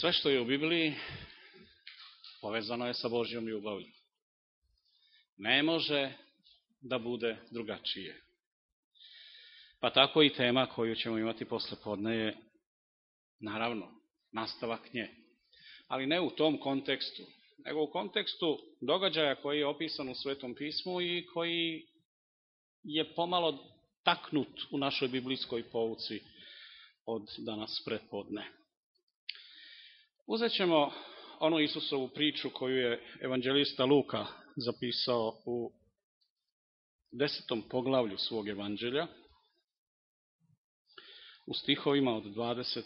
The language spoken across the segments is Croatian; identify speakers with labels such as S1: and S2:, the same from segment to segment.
S1: Sve što je u Bibliji povezano je sa Božjom ljubavlju. Ne može da bude drugačije. Pa tako i tema koju ćemo imati posle podne je, naravno, nastavak nje. Ali ne u tom kontekstu, nego u kontekstu događaja koji je opisan u Svetom pismu i koji je pomalo taknut u našoj biblijskoj pouci od danas prepodne. Uzet ćemo onu Isusovu priču koju je evanđelista Luka zapisao u desetom poglavlju svog evanđelja, u stihovima od 29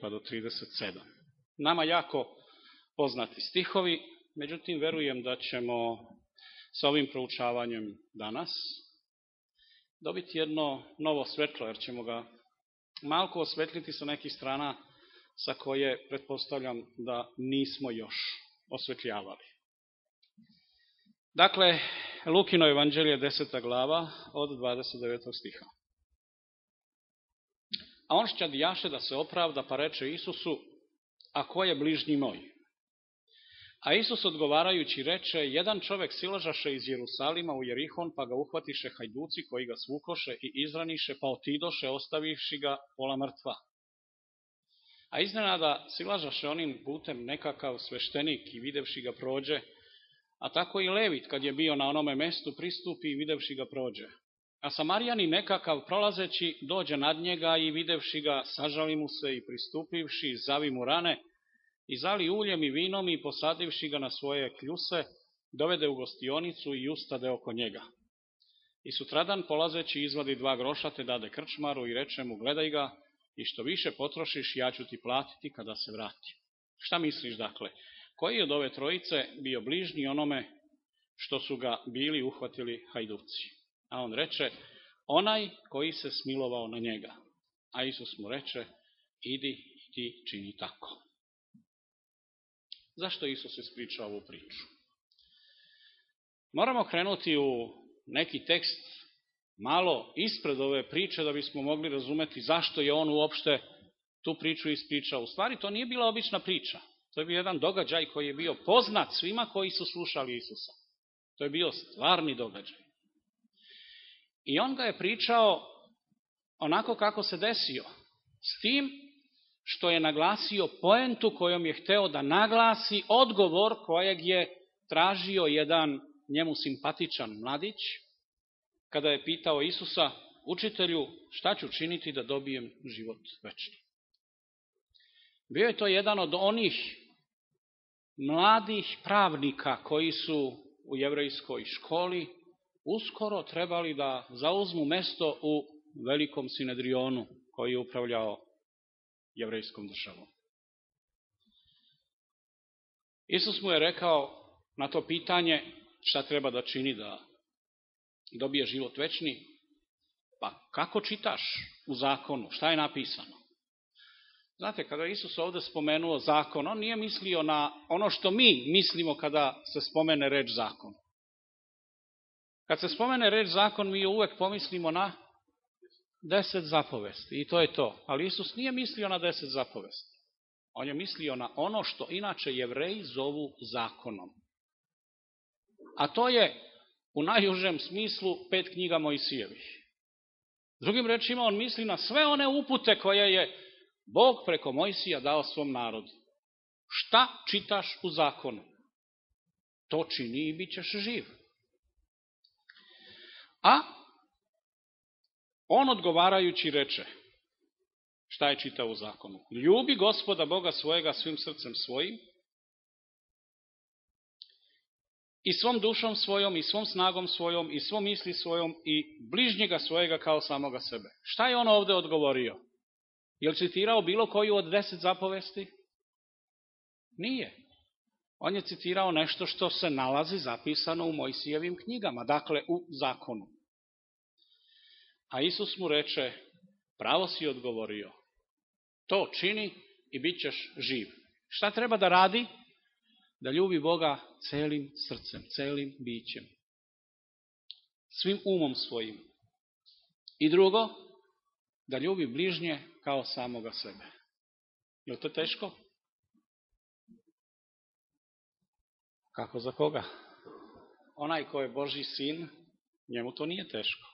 S1: pa do 37. Nama jako poznati stihovi, međutim verujem da ćemo sa ovim proučavanjem danas dobiti jedno novo svetlo, jer ćemo ga malko osvetliti sa nekih strana sa koje pretpostavljam da nismo još osvetljavali. Dakle, Lukino evanđelje 10. glava od 29. stiha. A on šćadijaše da se opravda, pa reče Isusu, a ko je bližnji moj? A Isus odgovarajući reče, jedan čovek silažaše iz Jerusalima u Jerihon, pa ga uhvatiše hajduci koji ga svukoše i izraniše, pa otidoše, ostavivši ga pola mrtva. A iznenada silažaše onim putem nekakav sveštenik i videvši ga prođe, a tako i Levit kad je bio na onome mestu pristupi i videvši ga prođe. A Samarijani nekakav prolazeći dođe nad njega i videvši ga sažali mu se i pristupivši zavi mu rane i zali uljem i vinom i posadivši ga na svoje kljuse dovede u gostionicu i ustade oko njega. I sutradan polazeći izvadi dva groša te dade krčmaru i reče mu gledaj ga i što više potrošiš ja ću ti platiti kada se vrati. Šta misliš dakle? Koji od ove trojice bio bližnji onome što su ga bili uhvatili hajduci? A on reče, onaj koji se smilovao na njega. A Isus mu reče, idi ti čini tako. Zašto Isus ispričao ovu priču? Moramo krenuti u neki tekst malo ispred ove priče da bismo mogli razumeti zašto je on uopšte tu priču ispričao. U stvari to nije bila obična priča. To je bio jedan događaj koji je bio poznat svima koji su slušali Isusa. To je bio stvarni događaj. I on ga je pričao onako kako se desio. S tim što je naglasio poentu kojom je hteo da naglasi odgovor kojeg je tražio jedan njemu simpatičan mladić, kada je pitao Isusa, učitelju, šta ću činiti da dobijem život večni? Bio je to jedan od onih mladih pravnika koji su u jevrejskoj školi uskoro trebali da zauzmu mesto u velikom sinedrionu koji je upravljao jevrejskom državom. Isus mu je rekao na to pitanje šta treba da čini da dobije život večni, pa kako čitaš u zakonu, šta je napisano? Znate, kada Isus ovde spomenuo zakon, on nije mislio na ono što mi mislimo kada se spomene reč zakon. Kad se spomene reč zakon, mi uvek pomislimo na deset zapovesti i to je to. Ali Isus nije mislio na deset zapovesti. On je mislio na ono što inače jevreji zovu zakonom. A to je u najužem smislu pet knjiga Mojsijevih. Drugim rečima, on misli na sve one upute koje je Bog preko Mojsija dao svom narodu. Šta čitaš u zakonu? To čini i bit ćeš živ. A on odgovarajući reče, šta je čitao u zakonu? Ljubi gospoda Boga svojega svim srcem svojim, i svom dušom svojom, i svom snagom svojom, i svom misli svojom, i bližnjega svojega kao samoga sebe. Šta je on ovde odgovorio? Je li citirao bilo koju od deset zapovesti? Nije. On je citirao nešto što se nalazi zapisano u Mojsijevim knjigama, dakle u zakonu. A Isus mu reče, pravo si odgovorio, to čini i bit ćeš živ. Šta treba da radi? da ljubi Boga celim srcem, celim bićem, svim umom svojim. I drugo, da ljubi bližnje kao samoga sebe. Je li to teško? Kako za koga? Onaj ko je Boži sin, njemu to nije teško.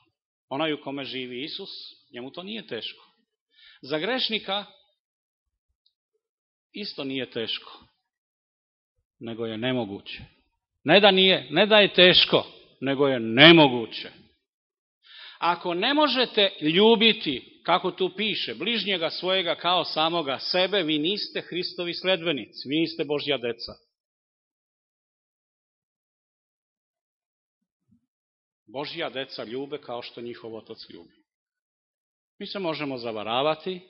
S1: Onaj u kome živi Isus, njemu to nije teško. Za grešnika isto nije teško nego je nemoguće. Ne da nije, ne da je teško, nego je nemoguće. Ako ne možete ljubiti, kako tu piše, bližnjega svojega kao samoga sebe, vi niste Hristovi sledbenici, vi niste Božja deca. Božja deca ljube kao što njihov otac ljubi. Mi se možemo zavaravati,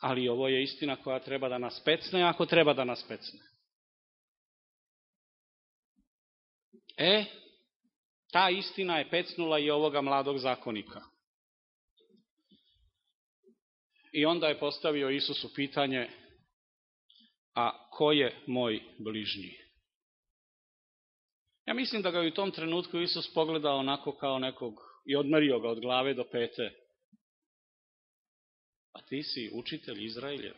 S1: ali ovo je istina koja treba da nas pecne, ako treba da nas pecne. E, ta istina je pecnula i ovoga mladog zakonika. I onda je postavio Isusu pitanje, a ko je moj bližnji? Ja mislim da ga je u tom trenutku Isus pogledao onako kao nekog i odmerio ga od glave do pete. A ti si učitelj Izraeljev.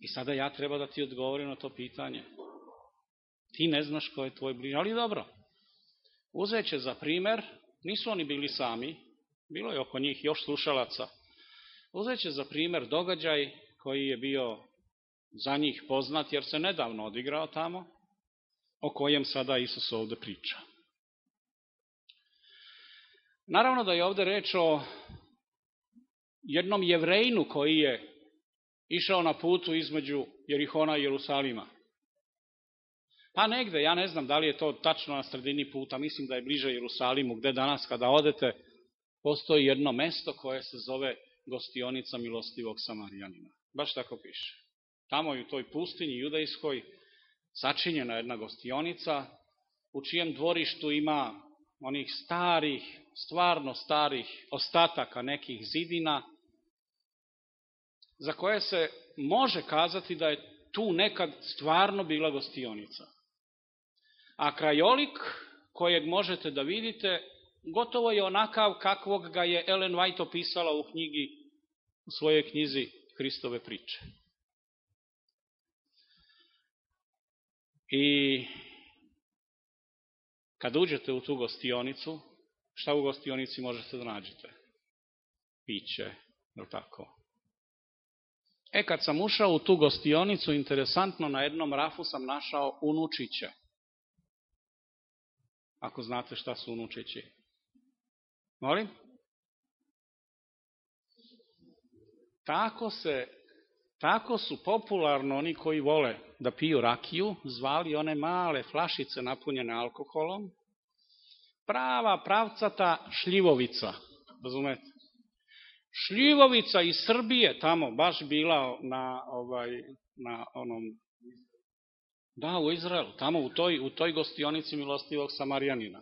S1: I sada ja treba da ti odgovorim na to pitanje. Ti ne znaš ko je tvoj bližnji, ali dobro. Uzeće za primer, nisu oni bili sami, bilo je oko njih još slušalaca. Uzeće za primer događaj koji je bio za njih poznat, jer se nedavno odigrao tamo, o kojem sada Isus ovde priča. Naravno da je ovde reč o jednom jevrejnu koji je išao na putu između Jerihona i Jerusalima. Pa negde, ja ne znam da li je to tačno na sredini puta, mislim da je bliže Jerusalimu, gde danas kada odete, postoji jedno mesto koje se zove gostionica milostivog Samarijanina. Baš tako piše. Tamo je u toj pustinji judejskoj sačinjena jedna gostionica, u čijem dvorištu ima onih starih, stvarno starih ostataka nekih zidina, za koje se može kazati da je tu nekad stvarno bila gostionica. A krajolik kojeg možete da vidite, gotovo je onakav kakvog ga je Ellen White opisala u knjigi, u svojoj knjizi Hristove priče. I kad uđete u tu gostionicu, šta u gostionici možete da nađete? Piće, je tako? E, kad sam ušao u tu gostionicu, interesantno, na jednom rafu sam našao unučiće. Ako znate šta su unučići. Molim? Tako se Tako su popularno oni koji vole da piju rakiju, zvali one male flašice napunjene alkoholom, prava pravcata šljivovica, razumete? Šljivovica iz Srbije tamo baš bila na ovaj na onom da u Izraelu, tamo u toj u toj gostionici milostivog Samarijanina.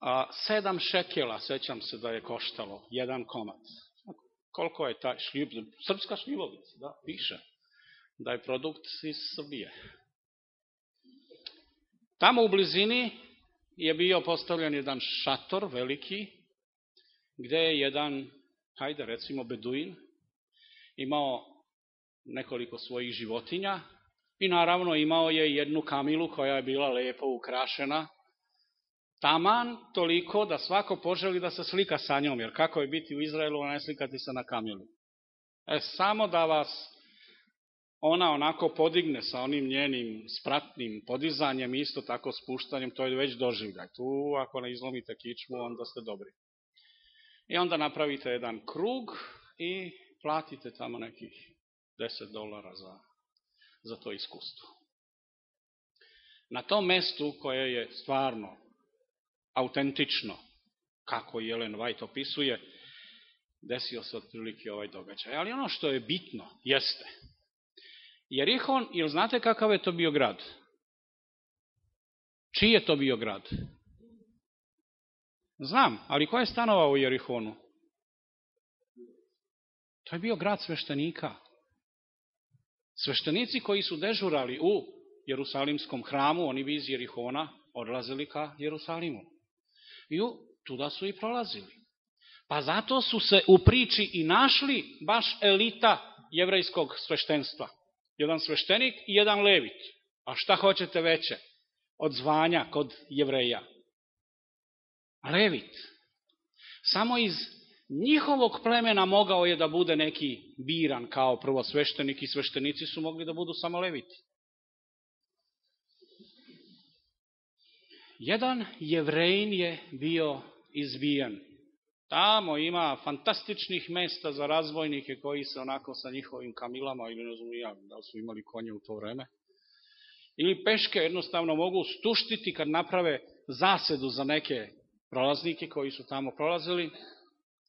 S1: A sedam šekela, sećam se da je koštalo jedan komad koliko je ta šljiv, srpska šljivovica, da, piše, da je produkt iz Srbije. Tamo u blizini je bio postavljen jedan šator veliki, gde je jedan, hajde recimo beduin, imao nekoliko svojih životinja i naravno imao je jednu kamilu koja je bila lepo ukrašena Taman toliko da svako poželi da se slika sa njom, jer kako je biti u Izraelu, ne slikati se na kamilu. E, samo da vas ona onako podigne sa onim njenim spratnim podizanjem, isto tako spuštanjem, to je već doživljaj. Tu, ako ne izlomite kičmu, onda ste dobri. I onda napravite jedan krug i platite tamo nekih 10 dolara za, za to iskustvo. Na tom mestu koje je stvarno autentično, kako Jelen White opisuje, desio se otprilike ovaj događaj. Ali ono što je bitno jeste, Jerihon, ili znate kakav je to bio grad? Čiji je to bio grad? Znam, ali ko je stanovao u Jerihonu? To je bio grad sveštenika. Sveštenici koji su dežurali u Jerusalimskom hramu, oni bi iz Jerihona odlazili ka Jerusalimu. I tuda su i prolazili. Pa zato su se u priči i našli baš elita jevrejskog sveštenstva. Jedan sveštenik i jedan levit. A šta hoćete veće od zvanja kod jevreja? Levit. Samo iz njihovog plemena mogao je da bude neki biran kao prvo sveštenik i sveštenici su mogli da budu samo leviti. Jedan jevrejn je bio izbijen. Tamo ima fantastičnih mesta za razvojnike koji se onako sa njihovim kamilama, ili ne znam ja, da su imali konje u to vreme, ili peške jednostavno mogu stuštiti kad naprave zasedu za neke prolaznike koji su tamo prolazili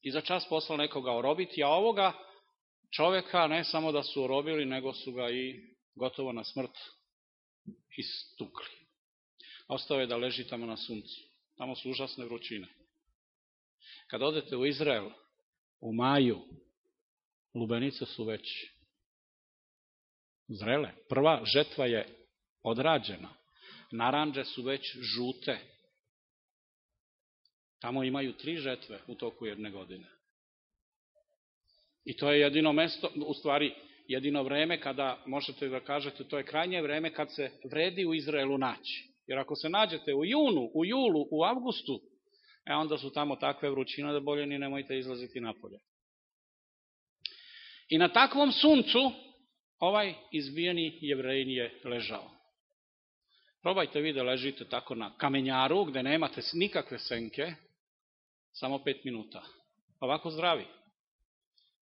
S1: i za čas posla nekoga orobiti, a ovoga čoveka ne samo da su orobili, nego su ga i gotovo na smrt istukli. Ostao je da leži tamo na suncu. Tamo su užasne vrućine. Kad odete u Izrael, u maju, lubenice su već zrele. Prva žetva je odrađena. Naranđe su već žute. Tamo imaju tri žetve u toku jedne godine. I to je jedino mesto, u stvari, jedino vreme kada možete da kažete, to je krajnje vreme kad se vredi u Izraelu naći. Jer ako se nađete u junu, u julu, u avgustu, e onda su tamo takve vrućine da bolje ni nemojte izlaziti napolje. I na takvom suncu ovaj izbijeni jevrejin je ležao. Probajte vi da ležite tako na kamenjaru gde nemate nikakve senke, samo pet minuta. Ovako zdravi.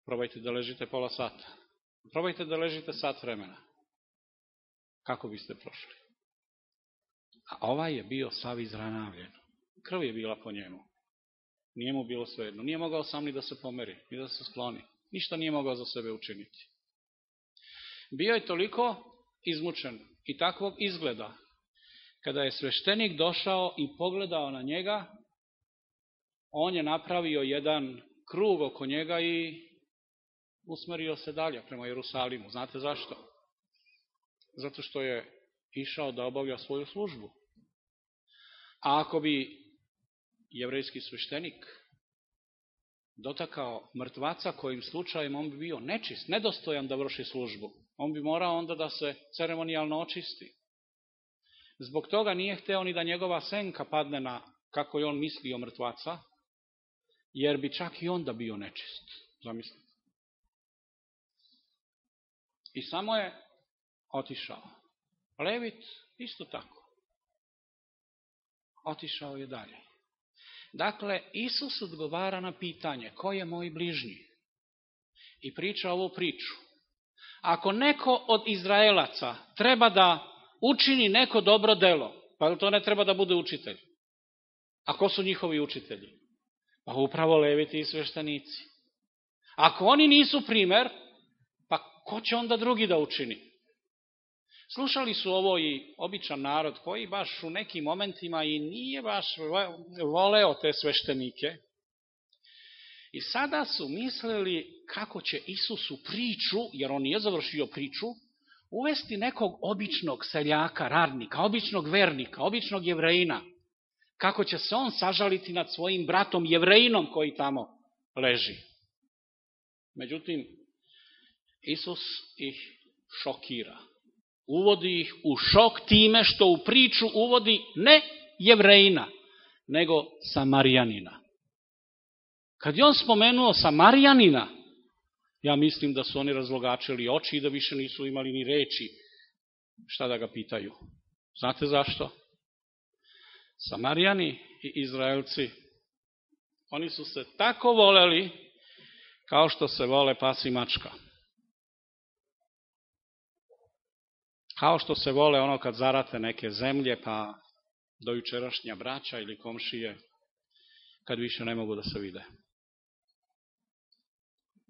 S1: Probajte da ležite pola sata. Probajte da ležite sat vremena. Kako biste prošli? A ovaj je bio sav izranavljen. Krv je bila po njemu. Nije mu bilo svejedno. Nije mogao sam ni da se pomeri, ni da se skloni. Ništa nije mogao za sebe učiniti. Bio je toliko izmučen i takvog izgleda, kada je sveštenik došao i pogledao na njega, on je napravio jedan krug oko njega i usmerio se dalje prema Jerusalimu. Znate zašto? Zato što je išao da obavlja svoju službu. A ako bi jevrejski sveštenik dotakao mrtvaca kojim slučajem on bi bio nečist, nedostojan da vrši službu, on bi morao onda da se ceremonijalno očisti. Zbog toga nije hteo ni da njegova senka padne na kako je on mislio mrtvaca, jer bi čak i onda bio nečist. Zamislite. I samo je otišao. Levit isto tako. Otišao je dalje. Dakle, Isus odgovara na pitanje ko je moj bližnji? I priča ovu priču. Ako neko od Izraelaca treba da učini neko dobro delo, pa to ne treba da bude učitelj. A ko su njihovi učitelji? Pa upravo leviti i sveštenici. Ako oni nisu primer, pa ko će onda drugi da učini? Slušali su ovo i običan narod koji baš u nekim momentima i nije baš voleo te sveštenike. I sada su mislili kako će Isus u priču, jer on nije završio priču, uvesti nekog običnog seljaka, radnika, običnog vernika, običnog jevrejina, kako će se on sažaliti nad svojim bratom jevrejinom koji tamo leži. Međutim, Isus ih šokira. Uvodi ih u šok time što u priču uvodi ne jevrejina, nego samarijanina. Kad je on spomenuo samarijanina, Ja mislim da su oni razlogačili oči i da više nisu imali ni reči šta da ga pitaju. Znate zašto? Samarijani i Izraelci, oni su se tako voleli kao što se vole pas i mačka. Kao što se vole ono kad zarate neke zemlje, pa do jučerašnja braća ili komšije, kad više ne mogu da se vide.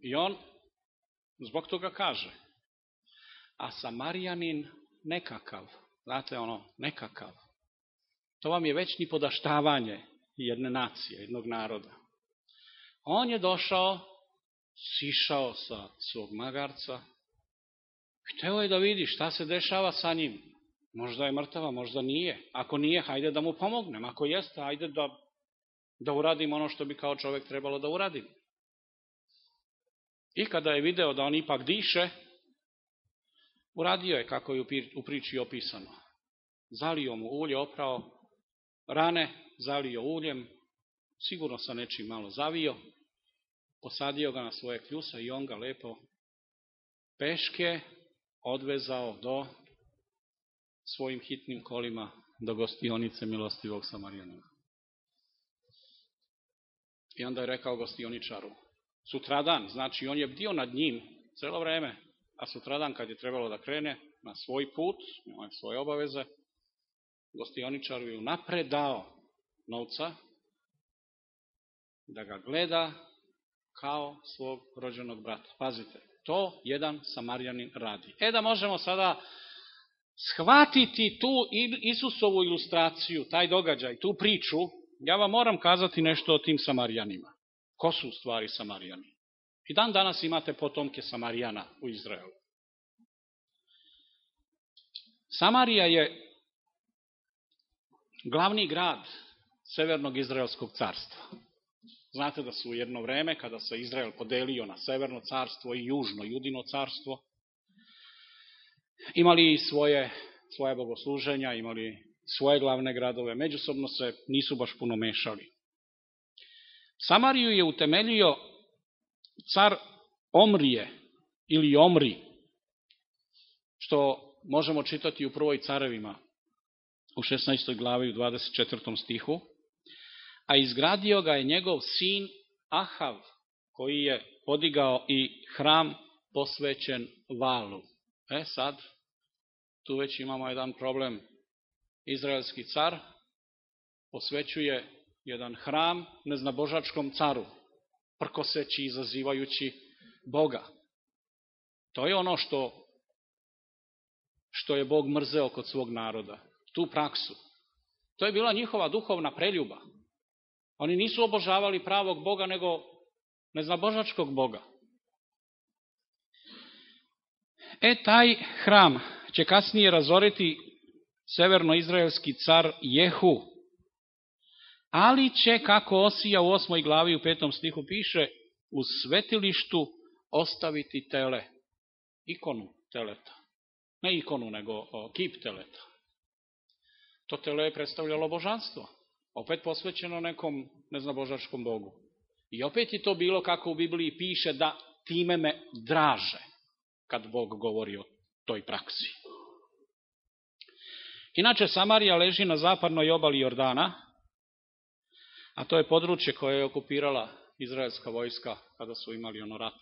S1: I on Zbog toga kaže. A Samarijanin nekakav, znate ono, nekakav. To vam je već ni podaštavanje jedne nacije, jednog naroda. On je došao, sišao sa svog magarca, hteo je da vidi šta se dešava sa njim. Možda je mrtava, možda nije. Ako nije, hajde da mu pomognem. Ako jeste, hajde da, da uradim ono što bi kao čovek trebalo da uradim. I kada je video da on ipak diše, Uradio je kako je u priči opisano. Zalio mu ulje, oprao rane, zalio uljem, sigurno sa nečim malo zavio, posadio ga na svoje kljusa i on ga lepo peške odvezao do svojim hitnim kolima do gostionice milostivog Samarijanina. I onda je rekao gostioničaru, sutradan, znači on je bdio nad njim celo vreme, a sutradan kad je trebalo da krene na svoj put, na svoje obaveze, gostioničaru je napred dao novca da ga gleda kao svog rođenog brata. Pazite, to jedan Samarjanin radi. E da možemo sada shvatiti tu Isusovu ilustraciju, taj događaj, tu priču, ja vam moram kazati nešto o tim Samarijanima. Ko su stvari Samarijani? I dan danas imate potomke Samarijana u Izraelu. Samarija je glavni grad Severnog Izraelskog carstva. Znate da su u jedno vreme, kada se Izrael podelio na Severno carstvo i Južno Judino carstvo, imali svoje, svoje bogosluženja, imali svoje glavne gradove, međusobno se nisu baš puno mešali. Samariju je utemeljio car Omrije ili Omri, što možemo čitati u prvoj carevima u 16. glavi u 24. stihu, a izgradio ga je njegov sin Ahav, koji je podigao i hram posvećen valu. E sad, tu već imamo jedan problem. Izraelski car posvećuje jedan hram neznabožačkom caru, prkoseći, izazivajući Boga. To je ono što, što je Bog mrzeo kod svog naroda. Tu praksu. To je bila njihova duhovna preljuba. Oni nisu obožavali pravog Boga, nego neznabožačkog Boga. E, taj hram će kasnije razoriti severnoizraelski car Jehu, ali će, kako Osija u osmoj glavi u petom stihu piše, u svetilištu ostaviti tele, ikonu teleta. Ne ikonu, nego o, kip teleta. To tele je predstavljalo božanstvo, opet posvećeno nekom neznabožačkom bogu. I opet je to bilo kako u Bibliji piše da time me draže, kad Bog govori o toj praksi. Inače, Samarija leži na zapadnoj obali Jordana, a to je područje koje je okupirala izraelska vojska kada su imali ono rat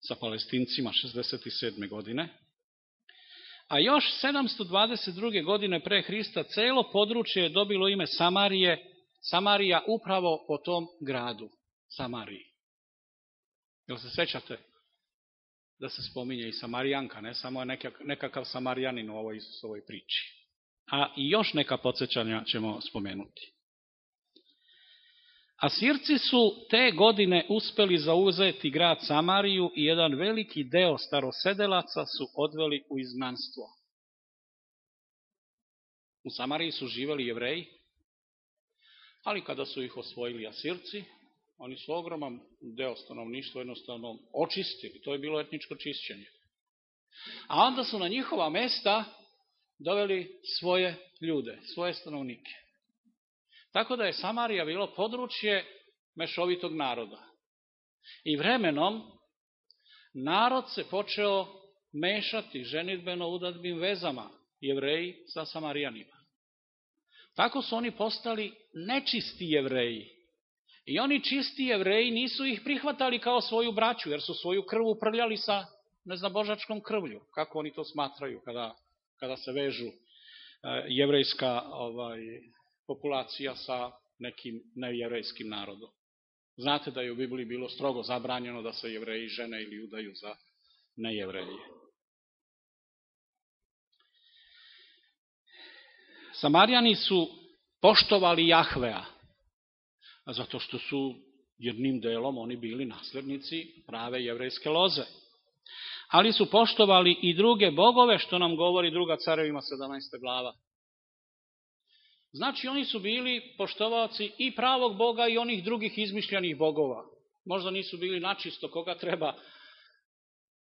S1: sa palestincima 67. godine. A još 722. godine pre Hrista celo područje je dobilo ime Samarije, Samarija upravo po tom gradu, Samariji. Jel se sećate da se spominje i Samarijanka, ne samo nekakav Samarijanin u ovoj Isusovoj priči. A i još neka podsjećanja ćemo spomenuti. Asirci su te godine uspeli zauzeti grad Samariju i jedan veliki deo starosedelaca su odveli u izgnanstvo. U Samariji su živeli jevreji, ali kada su ih osvojili Asirci, oni su ogroman deo stanovništva jednostavno očistili. To je bilo etničko čišćenje. A onda su na njihova mesta doveli svoje ljude, svoje stanovnike. Tako da je Samarija bilo područje mešovitog naroda. I vremenom narod se počeo mešati ženitbeno udadbim vezama jevreji sa Samarijanima. Tako su oni postali nečisti jevreji. I oni čisti jevreji nisu ih prihvatali kao svoju braću, jer su svoju krvu uprljali sa neznabožačkom krvlju. Kako oni to smatraju kada, kada se vežu e, jevrejska ovaj, populacija sa nekim nejevrejskim narodom. Znate da je u Bibliji bilo strogo zabranjeno da se jevreji žene ili udaju za nejevreje. Samarijani su poštovali Jahvea, zato što su jednim delom oni bili naslednici prave jevrejske loze. Ali su poštovali i druge bogove, što nam govori druga carevima 17. glava. Znači oni su bili poštovaoci i pravog Boga i onih drugih izmišljenih bogova. Možda nisu bili načisto koga treba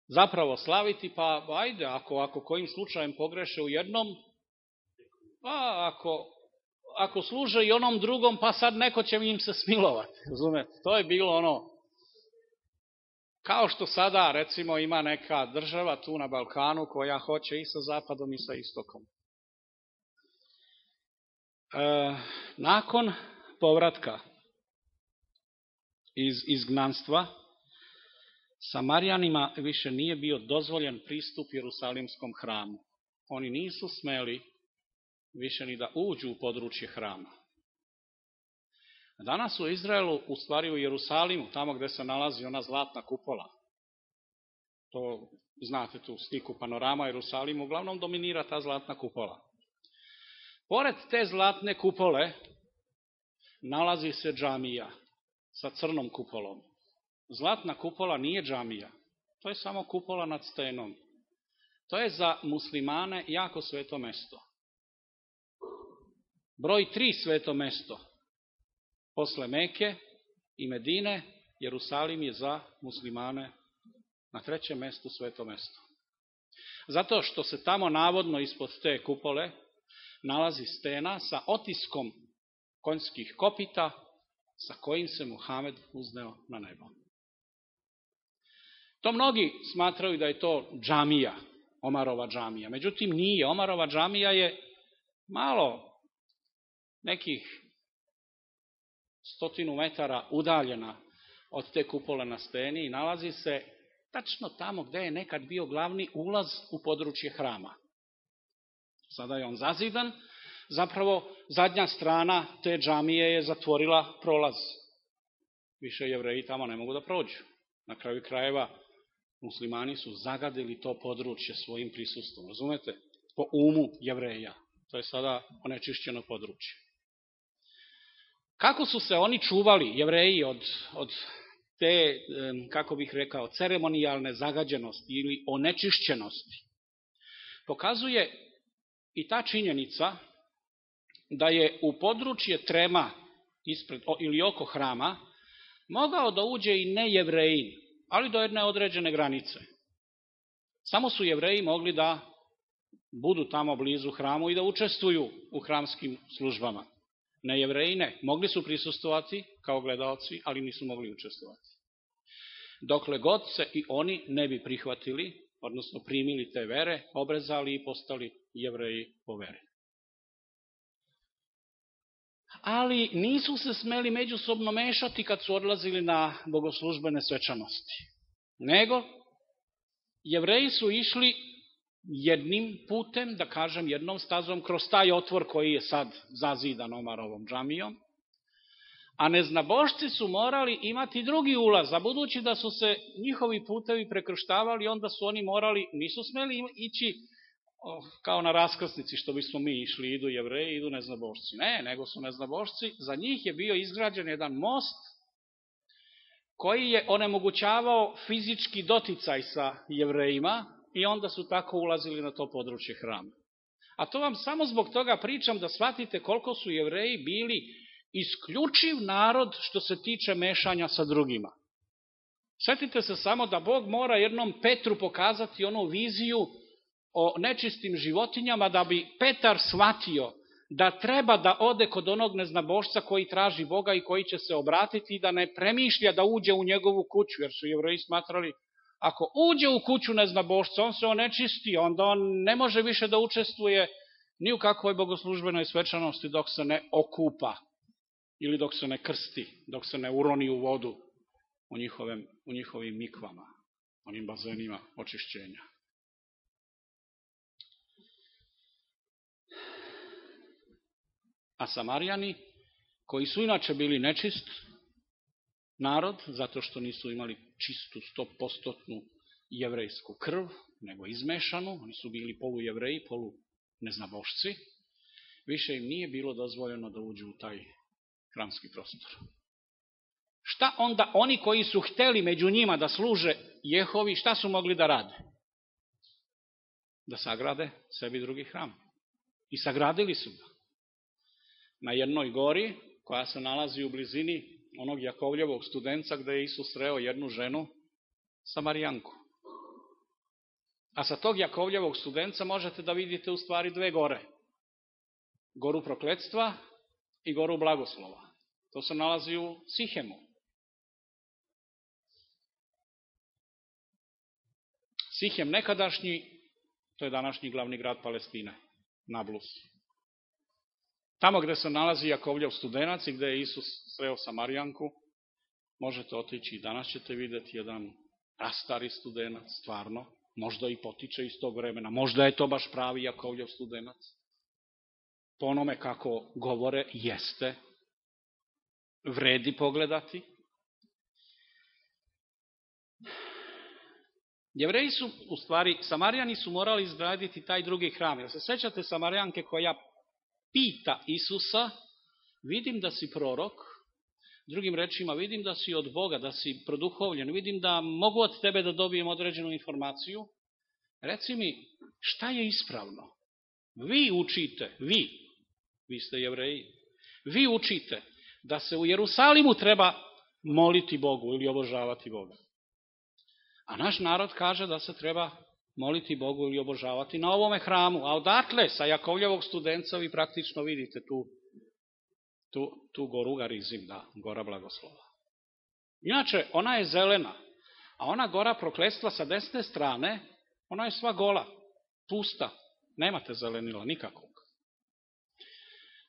S1: zapravo slaviti, pa ajde, ako, ako kojim slučajem pogreše u jednom, pa ako, ako služe i onom drugom, pa sad neko će im se smilovati, razumete? To je bilo ono, kao što sada, recimo, ima neka država tu na Balkanu koja hoće i sa zapadom i sa istokom. E, nakon povratka iz izgnanstva, Samarijanima više nije bio dozvoljen pristup Jerusalimskom hramu. Oni nisu smeli više ni da uđu u područje hrama. Danas u Izraelu, u stvari u Jerusalimu, tamo gde se nalazi ona zlatna kupola, to znate tu sliku panorama Jerusalimu, uglavnom dominira ta zlatna kupola. Pored te zlatne kupole nalazi se džamija sa crnom kupolom. Zlatna kupola nije džamija, to je samo kupola nad stenom. To je za muslimane jako sveto mesto. Broj tri sveto mesto. Posle Meke i Medine, Jerusalim je za muslimane na trećem mestu sveto mesto. Zato što se tamo navodno ispod te kupole nalazi stena sa otiskom konjskih kopita sa kojim se Muhamed uzneo na nebo. To mnogi smatraju da je to džamija, Omarova džamija. Međutim, nije. Omarova džamija je malo nekih stotinu metara udaljena od te kupole na steni i nalazi se tačno tamo gde je nekad bio glavni ulaz u područje hrama. Sada je on zazidan, zapravo zadnja strana te džamije je zatvorila prolaz. Više jevreji tamo ne mogu da prođu. Na kraju krajeva muslimani su zagadili to područje svojim prisustvom, razumete? Po umu jevreja. To je sada onečišćeno područje. Kako su se oni čuvali, jevreji, od, od te, kako bih rekao, ceremonijalne zagađenosti ili onečišćenosti, pokazuje i ta činjenica da je u područje trema ispred, ili oko hrama mogao da uđe i ne jevreji, ali do jedne određene granice. Samo su jevreji mogli da budu tamo blizu hramu i da učestvuju u hramskim službama. Ne jevreji ne. Mogli su prisustovati kao gledalci, ali nisu mogli učestvovati. Dokle god se i oni ne bi prihvatili, odnosno primili te vere, obrezali i postali jevreji po veri. Ali nisu se smeli međusobno mešati kad su odlazili na bogoslužbene svečanosti. Nego, jevreji su išli jednim putem, da kažem jednom stazom, kroz taj otvor koji je sad zazidan Omarovom džamijom, a neznabošci su morali imati drugi ulaz, a budući da su se njihovi putevi prekrštavali, onda su oni morali, nisu smeli ići kao na raskrsnici što bismo mi išli, idu jevreji, idu neznabošci. Ne, nego su neznabošci, za njih je bio izgrađen jedan most koji je onemogućavao fizički doticaj sa jevrejima, i onda su tako ulazili na to područje hrama. A to vam samo zbog toga pričam da shvatite koliko su jevreji bili isključiv narod što se tiče mešanja sa drugima. Svetite se samo da Bog mora jednom Petru pokazati onu viziju o nečistim životinjama da bi Petar shvatio da treba da ode kod onog neznabošca koji traži Boga i koji će se obratiti i da ne premišlja da uđe u njegovu kuću, jer su jevreji smatrali Ako uđe u kuću neznabošca, on se onečisti, onda on ne može više da učestvuje ni u kakvoj bogoslužbenoj svečanosti dok se ne okupa ili dok se ne krsti, dok se ne uroni u vodu u, njihovim, u njihovim mikvama, onim bazenima očišćenja. A Samarijani, koji su inače bili nečist, narod, zato što nisu imali čistu, stopostotnu jevrejsku krv, nego izmešanu, oni su bili polu jevreji, polu neznabošci, više im nije bilo dozvoljeno da uđu u taj hramski prostor. Šta onda oni koji su hteli među njima da služe Jehovi, šta su mogli da rade? Da sagrade sebi drugi hram. I sagradili su ga. Na jednoj gori, koja se nalazi u blizini onog Jakovljevog studenca gde je Isus sreo jednu ženu, Samarijanku. A sa tog Jakovljevog studenca možete da vidite u stvari dve gore. Goru prokledstva i goru blagoslova. To se nalazi u Sihemu. Sihem nekadašnji, to je današnji glavni grad Palestine, Nablus. Tamo gde se nalazi Jakovljev studenac i gde je Isus sreo Samarijanku, možete otići i danas ćete videti jedan prastari studenac, stvarno, možda i potiče iz tog vremena, možda je to baš pravi Jakovljev studenac. Po onome kako govore, jeste, vredi pogledati. Jevreji su, u stvari, Samarijani su morali izgraditi taj drugi hram. Jel se sećate Samarijanke koja pita Isusa, vidim da si prorok, drugim rečima, vidim da si od Boga, da si produhovljen, vidim da mogu od tebe da dobijem određenu informaciju, reci mi, šta je ispravno? Vi učite, vi, vi ste jevreji, vi učite da se u Jerusalimu treba moliti Bogu ili obožavati Boga. A naš narod kaže da se treba moliti Bogu ili obožavati na ovome hramu. A odatle, sa Jakovljevog studenca, vi praktično vidite tu, tu, tu goru Garizim, da, gora blagoslova. Inače, ona je zelena, a ona gora prokletstva sa desne strane, ona je sva gola, pusta, nemate zelenila nikakvog.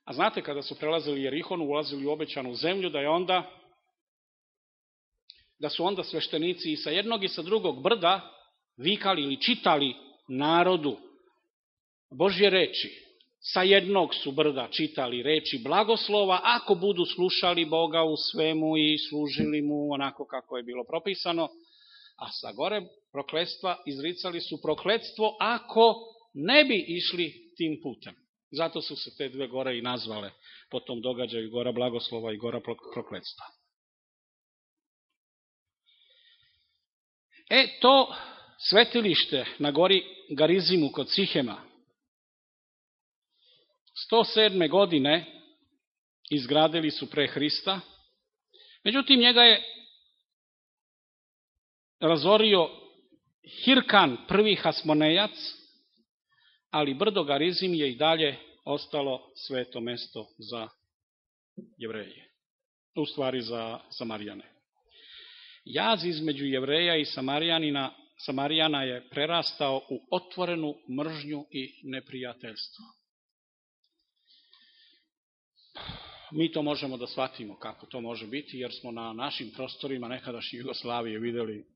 S1: A znate, kada su prelazili Jerihon, ulazili u obećanu zemlju, da je onda da su onda sveštenici i sa jednog i sa drugog brda vikali ili čitali narodu Božje reči. Sa jednog su brda čitali reči blagoslova, ako budu slušali Boga u svemu i služili mu onako kako je bilo propisano, a sa gore prokletstva izricali su prokletstvo ako ne bi išli tim putem. Zato su se te dve gore i nazvale po tom događaju gora blagoslova i gora prokletstva. E, to svetilište na gori Garizimu kod Sihema 107. godine izgradili su pre Hrista, međutim njega je razorio Hirkan, prvi hasmonejac, ali brdo Garizim je i dalje ostalo sveto mesto za jevreje, u stvari za Samarijane. Jaz između jevreja i Samarijanina Samarijana je prerastao u otvorenu mržnju i neprijateljstvo. Mi to možemo da shvatimo kako to može biti, jer smo na našim prostorima nekadašnje Jugoslavije videli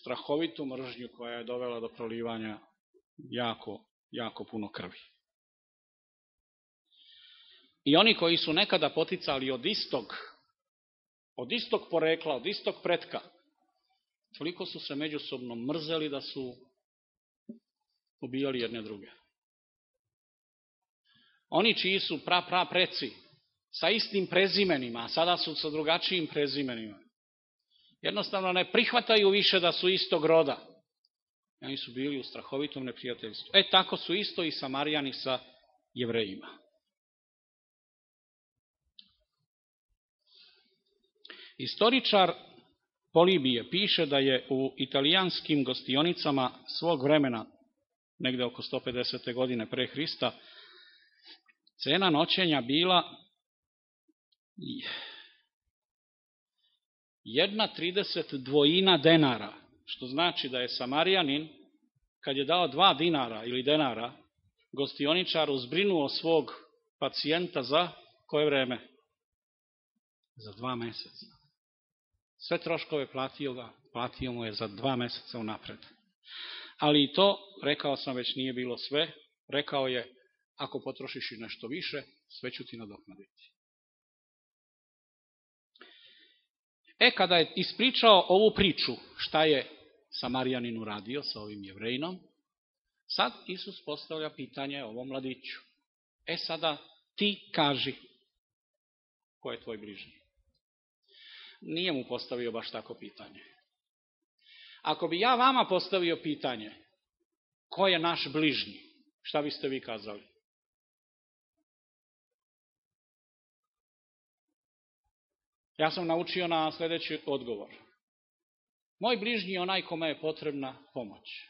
S1: strahovitu mržnju koja je dovela do prolivanja jako, jako puno krvi. I oni koji su nekada poticali od istog, od istog porekla, od istog pretka, toliko su se međusobno mrzeli da su ubijali jedne druge. Oni čiji su pra, pra preci sa istim prezimenima, a sada su sa drugačijim prezimenima, jednostavno ne prihvataju više da su istog roda. Oni su bili u strahovitom neprijateljstvu. E tako su isto i Samarijani sa jevrejima. Istoričar Polibije piše da je u italijanskim gostionicama svog vremena, negde oko 150. godine pre Hrista, cena noćenja bila jedna 30 dvojina denara, što znači da je Samarijanin, kad je dao dva dinara ili denara, gostioničaru zbrinuo svog pacijenta za koje vreme? Za dva meseca. Sve troškove platio ga, platio mu je za dva meseca unapred. Ali i to, rekao sam već, nije bilo sve. Rekao je, ako potrošiš i nešto više, sve ću ti nadoknaditi. E, kada je ispričao ovu priču, šta je Samarijanin uradio sa ovim jevrejinom, sad Isus postavlja pitanje ovom mladiću. E sada ti kaži ko je tvoj bližnji nije mu postavio baš tako pitanje. Ako bi ja vama postavio pitanje, ko je naš bližnji, šta biste vi kazali? Ja sam naučio na sledeći odgovor. Moj bližnji je onaj kome je potrebna pomoć.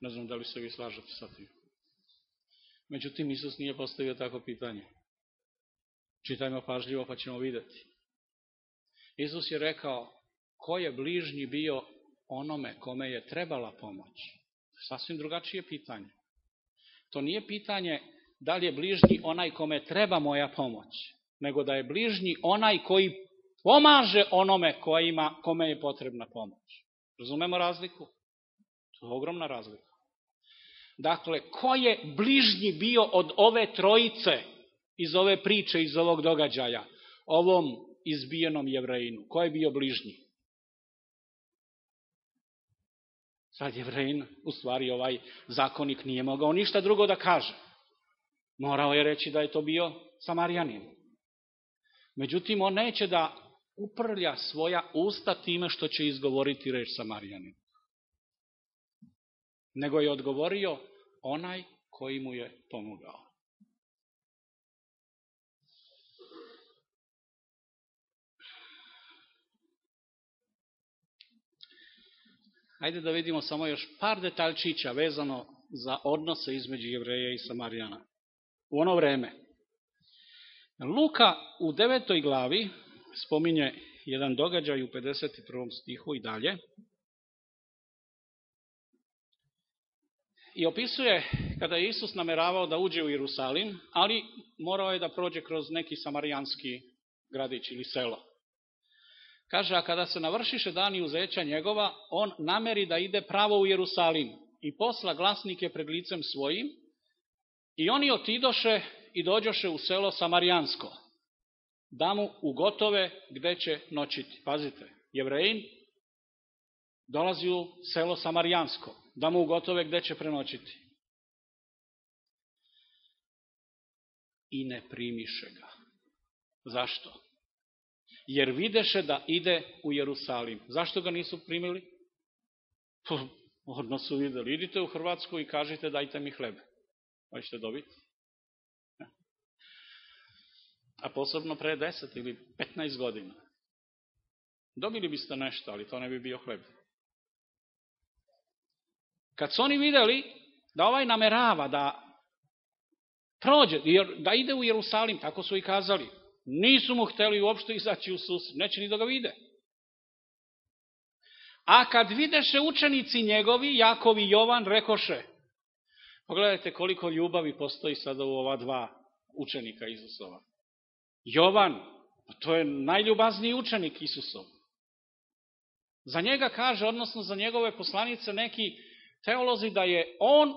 S1: Ne znam da li se vi slažete sa tim. Međutim, Isus nije postavio tako pitanje. Čitajmo pažljivo pa ćemo vidjeti. Isus je rekao, ko je bližnji bio onome kome je trebala pomoć? Sasvim drugačije pitanje. To nije pitanje da li je bližnji onaj kome treba moja pomoć, nego da je bližnji onaj koji pomaže onome kojima, kome je potrebna pomoć. Razumemo razliku? To je ogromna razlika. Dakle, ko je bližnji bio od ove trojice iz ove priče, iz ovog događaja, ovom izbijenom jevrejinu? Ko je bio bližnji? Sad jevrejin, u stvari ovaj zakonik nije mogao ništa drugo da kaže. Morao je reći da je to bio Samarijanin. Međutim, on neće da uprlja svoja usta time što će izgovoriti reč Samarijanin. Nego je odgovorio onaj koji mu je pomogao. Hajde da vidimo samo još par detaljčića vezano za odnose između jevreja i Samarijana. U ono vreme. Luka u devetoj glavi spominje jedan događaj u 51. stihu i dalje. I opisuje kada je Isus nameravao da uđe u Jerusalim, ali morao je da prođe kroz neki samarijanski gradić ili selo. Kaže, a kada se navršiše dani uzeća njegova, on nameri da ide pravo u Jerusalim i posla glasnike pred licem svojim i oni otidoše i dođoše u selo Samarijansko, da mu ugotove gde će noćiti. Pazite, jevrejin dolazi u selo Samarijansko, da mu ugotove gde će prenoćiti. I ne primiše ga. Zašto? jer videše da ide u Jerusalim. Zašto ga nisu primili? Odno su videli. Idite u Hrvatsku i kažite dajte mi hleb. Hoćete dobiti? A posebno pre 10 ili 15 godina. Dobili biste nešto, ali to ne bi bio hleb. Kad su oni videli da ovaj namerava da prođe, da ide u Jerusalim, tako su i kazali, Nisu mu hteli uopšte izaći u susret, neće ni da ga vide. A kad videše učenici njegovi, Jakov i Jovan, rekoše, pogledajte koliko ljubavi postoji sada u ova dva učenika Isusova. Jovan, pa to je najljubazniji učenik Isusov. Za njega kaže, odnosno za njegove poslanice, neki teolozi da je on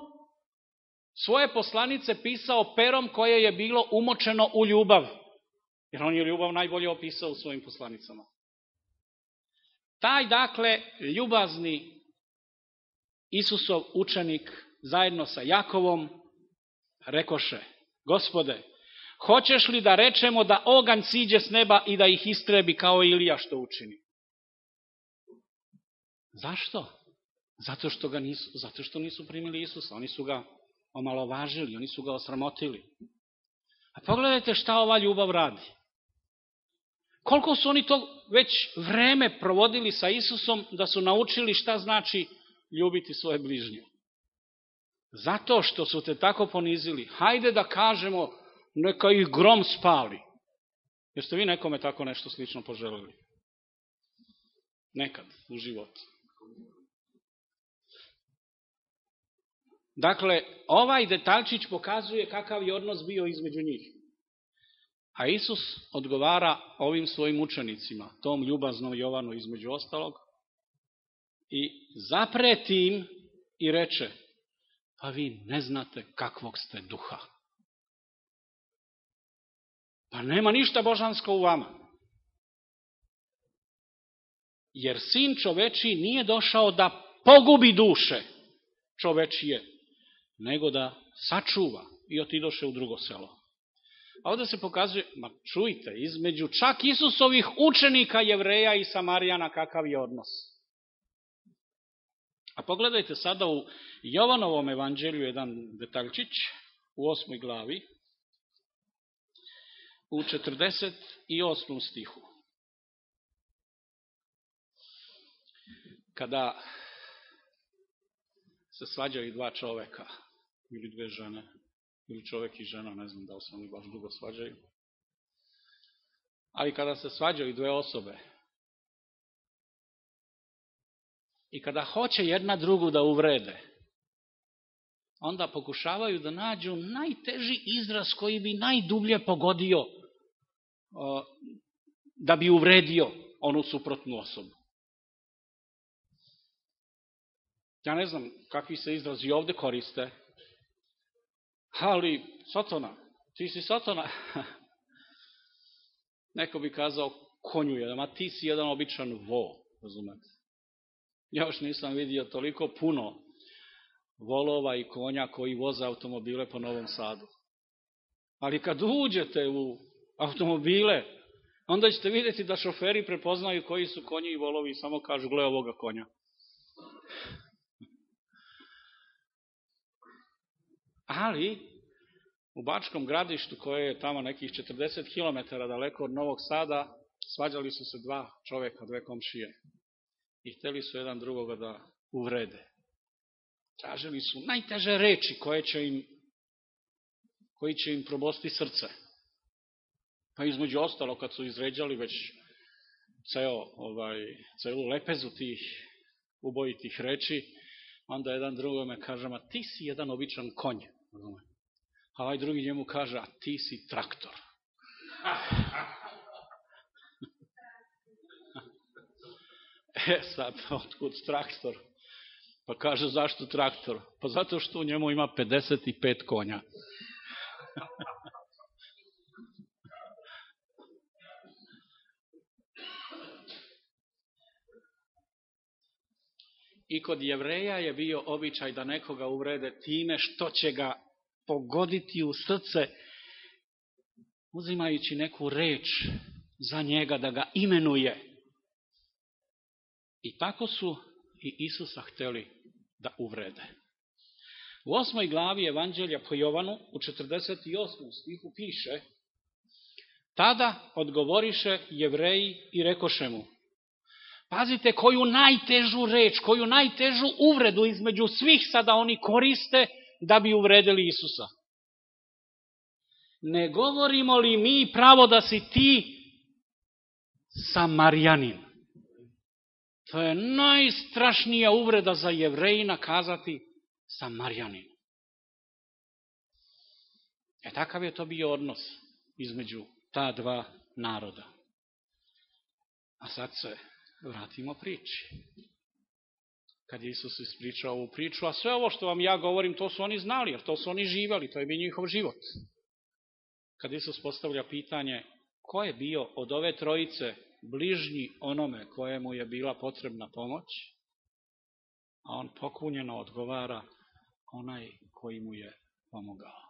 S1: svoje poslanice pisao perom koje je bilo umočeno u ljubav. Jer on je ljubav najbolje opisao u svojim poslanicama. Taj, dakle, ljubazni Isusov učenik zajedno sa Jakovom rekoše, gospode, hoćeš li da rečemo da oganj siđe s neba i da ih istrebi kao Ilija što učini? Zašto? Zato što, ga nisu, zato što nisu primili Isusa. Oni su ga omalovažili, oni su ga osramotili. A pogledajte šta ova ljubav radi. Koliko su oni to već vreme provodili sa Isusom da su naučili šta znači ljubiti svoje bližnje. Zato što su te tako ponizili, hajde da kažemo neka ih grom spali. Jeste vi nekome tako nešto slično poželili? Nekad u životu. Dakle, ovaj detaljčić pokazuje kakav je odnos bio između njih. A Isus odgovara ovim svojim učenicima, tom ljubaznom Jovanu između ostalog, i zapreti im i reče, pa vi ne znate kakvog ste duha. Pa nema ništa božansko u vama. Jer sin čoveči nije došao da pogubi duše čovečije, nego da sačuva i otidoše u drugo selo. A ovde se pokazuje, ma čujte, između čak Isusovih učenika jevreja i Samarijana kakav je odnos. A pogledajte sada u Jovanovom evanđelju jedan detaljčić u osmoj glavi, u 48. stihu. Kada se svađaju dva čoveka ili dve žene, ili čovek i žena, ne znam da li se oni baš dugo svađaju. Ali kada se svađaju dve osobe i kada hoće jedna drugu da uvrede, onda pokušavaju da nađu najteži izraz koji bi najdublje pogodio da bi uvredio onu suprotnu osobu. Ja ne znam kakvi se izrazi ovde koriste, ali Satana, ti si Satana. Neko bi kazao konju jedan, a ti si jedan običan vo, razumete. Ja još nisam vidio toliko puno volova i konja koji voze automobile po Novom Sadu. Ali kad uđete u automobile, onda ćete vidjeti da šoferi prepoznaju koji su konji i volovi i samo kažu, gle ovoga konja. Ali, u Bačkom gradištu, koje je tamo nekih 40 km daleko od Novog Sada, svađali su se dva čoveka, dve komšije. I hteli su jedan drugoga da uvrede. Tražili su najteže reči koje će im, koji će im probosti srce. Pa između ostalo, kad su izređali već ceo, ovaj, celu lepezu tih ubojitih reči, onda jedan drugome kaže, ma ti si jedan običan konj. A ovaj drugi njemu kaže, a ti si traktor. e sad, otkud traktor? Pa kaže, zašto traktor? Pa zato što u njemu ima 55 konja. I kod jevreja je bio običaj da nekoga uvrede time što će ga pogoditi u srce, uzimajući neku reč za njega da ga imenuje. I tako su i Isusa hteli da uvrede. U osmoj glavi Evanđelja po Jovanu, u 48. stihu piše Tada odgovoriše jevreji i rekoše mu Pazite koju najtežu reč, koju najtežu uvredu između svih sada oni koriste da bi uvredili Isusa. Ne govorimo li mi pravo da si ti Samarjanin? To je najstrašnija uvreda za jevrejina kazati Samarjanin. E takav je to bio odnos između ta dva naroda. A sad se vratimo priči. Kad je Isus ispričao ovu priču, a sve ovo što vam ja govorim, to su oni znali, jer to su oni živali, to je bio njihov život. Kad Isus postavlja pitanje, ko je bio od ove trojice bližnji onome kojemu je bila potrebna pomoć, a on pokunjeno odgovara onaj koji mu je pomogao.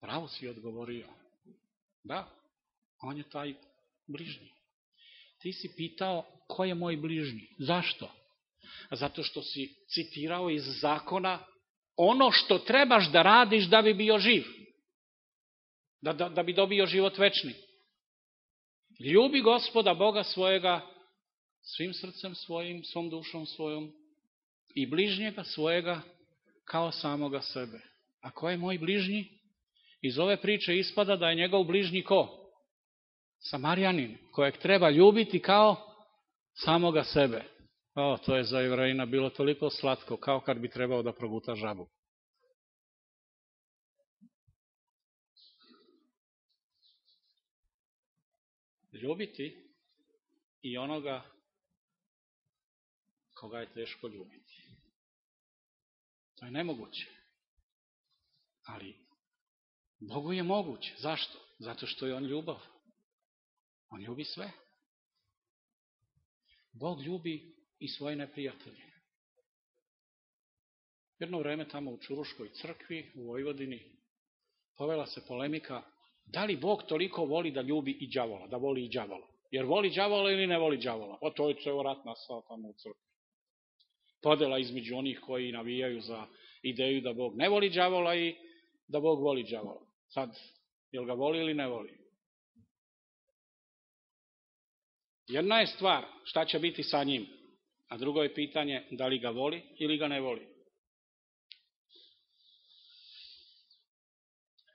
S1: Pravo si odgovorio. Da, on je taj bližnji. Ti si pitao ko je moj bližnji. Zašto? Zato što si citirao iz zakona ono što trebaš da radiš da bi bio živ. Da, da, da bi dobio život večni. Ljubi gospoda Boga svojega svim srcem svojim, svom dušom svojom i bližnjega svojega kao samoga sebe. A ko je moj bližnji? Iz ove priče ispada da je njegov bližnji ko? Samarjanin, kojeg treba ljubiti kao samoga sebe. O, to je za jevrajina bilo toliko slatko, kao kad bi trebao da proguta žabu. Ljubiti i onoga koga je teško ljubiti. To je nemoguće. Ali Bogu je moguće. Zašto? Zato što je On ljubav. On ljubi sve. Bog ljubi i svoje neprijatelje. Jedno vreme tamo u Čuruškoj crkvi u Vojvodini povela se polemika da li Bog toliko voli da ljubi i đavola, da voli i đavola. Jer voli đavola ili ne voli đavola? O, to je ceo rat nastao tamo u crkvi. Podela između onih koji navijaju za ideju da Bog ne voli đavola i da Bog voli đavola. Sad, jel ga voli ili ne voli? Jedna je stvar šta će biti sa njim. A drugo je pitanje da li ga voli ili ga ne voli.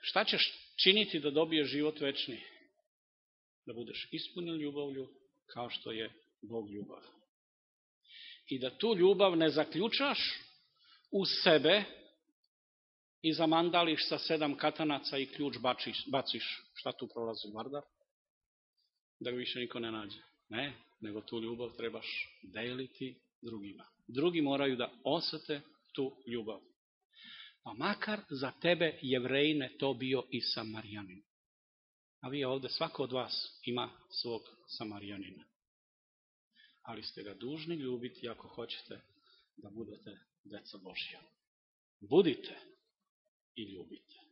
S1: Šta ćeš činiti da dobiješ život večni? Da budeš ispunjen ljubavlju kao što je Bog ljubav. I da tu ljubav ne zaključaš u sebe i zamandališ sa sedam katanaca i ključ baciš. Šta tu prolazi vardar? Da ga više niko ne nađe. Ne, nego tu ljubav trebaš deliti drugima. Drugi moraju da osete tu ljubav. Pa makar za tebe jevrejne to bio i Samarijanin. A vi ovde, svako od vas ima svog Samarijanina. Ali ste ga dužni ljubiti ako hoćete da budete deca Božja. Budite i ljubite.